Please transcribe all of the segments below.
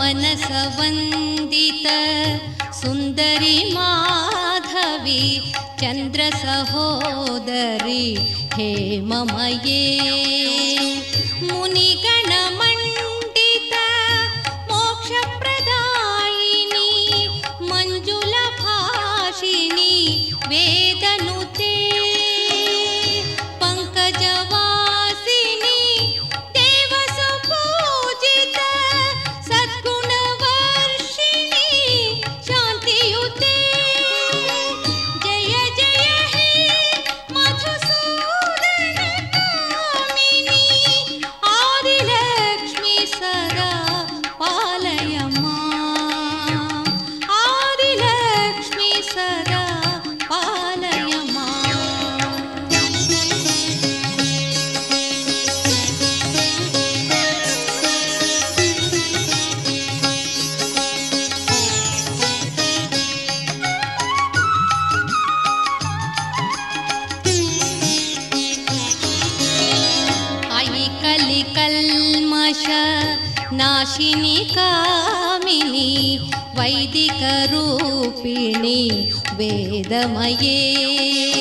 मनसवन्दितसुन्दरि माधवी चन्द्रसहोदरी हे मम ये मुनिक विनाश नाशिनि कामिनि वैदिकरूपिणि वेदमये।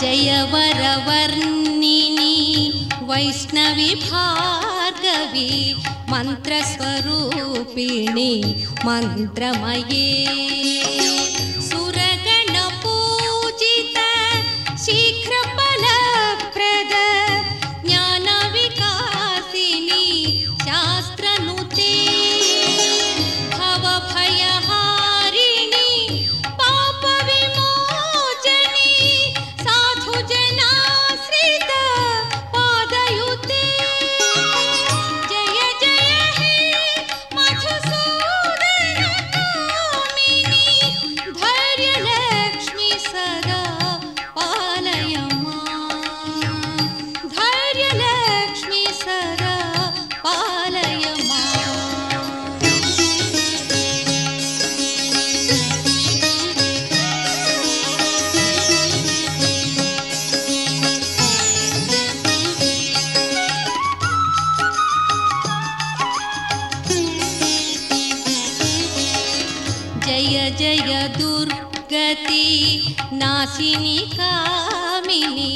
जयवरवर्णिनि वैष्णविभागवी मन्त्रस्वरूपिणि मन्त्रमये। जय जय दुर्गति नाशिनि कामिनि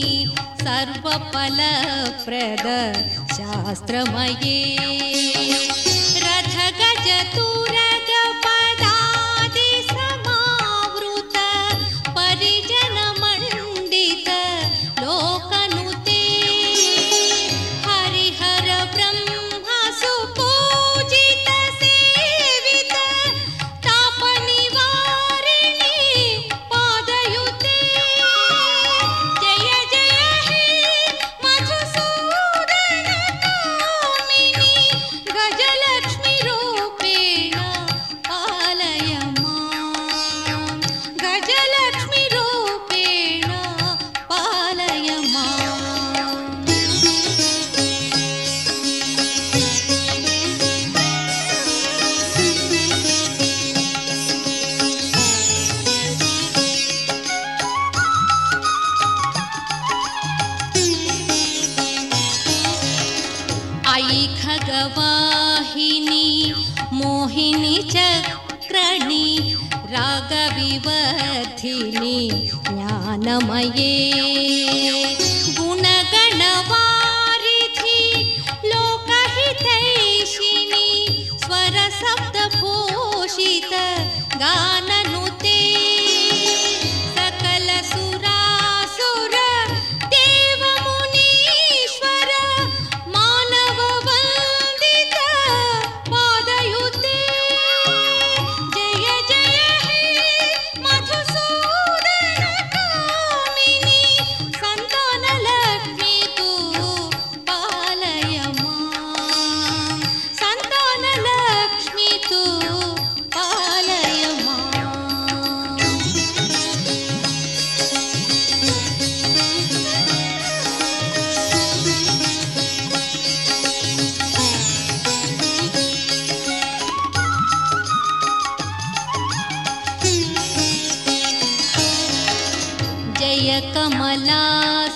सर्वफलप्रद शास्त्रमये। रथ गजतु आई खगवाहिनी मोहिनी चक्रणी रागविवर्धिनी ज्ञानमये। गुणगणवारिधि लोकहितैषिणी स्वरशब्दभूषित गानन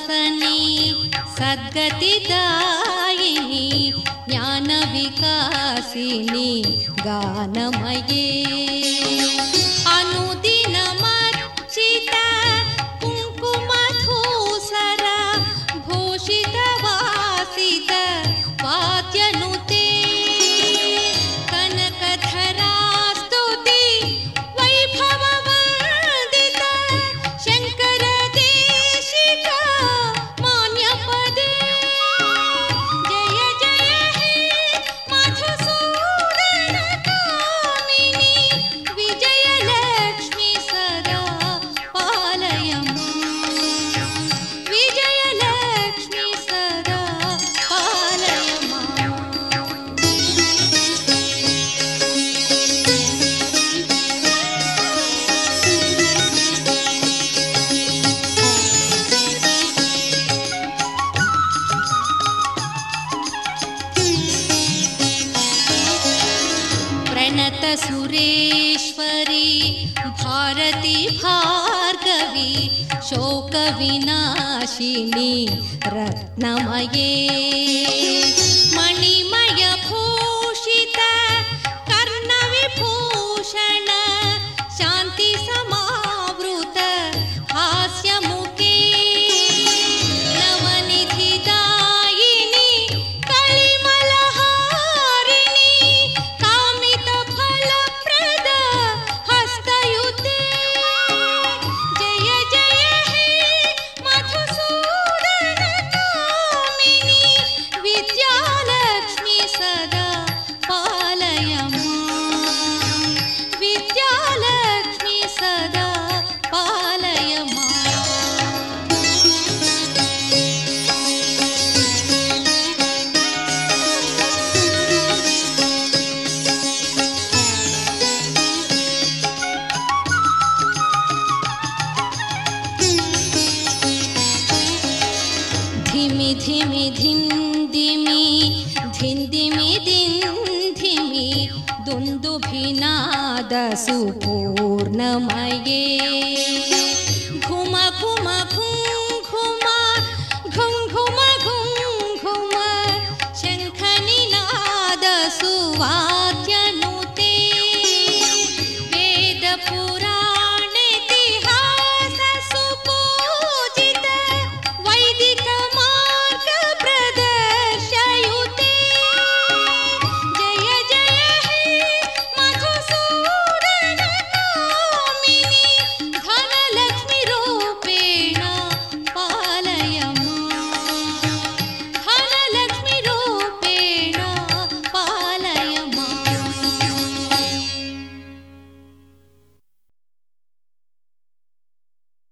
सनी सद्गतिदायिनी ज्ञानविकासिनी गानमये। भारती भार्गवी शोकविनाशिनी रत्नमये। मणि ಒಂದು ಭಿನಾದ ಸುಪೂರ್ಣ ಮೈಗೆ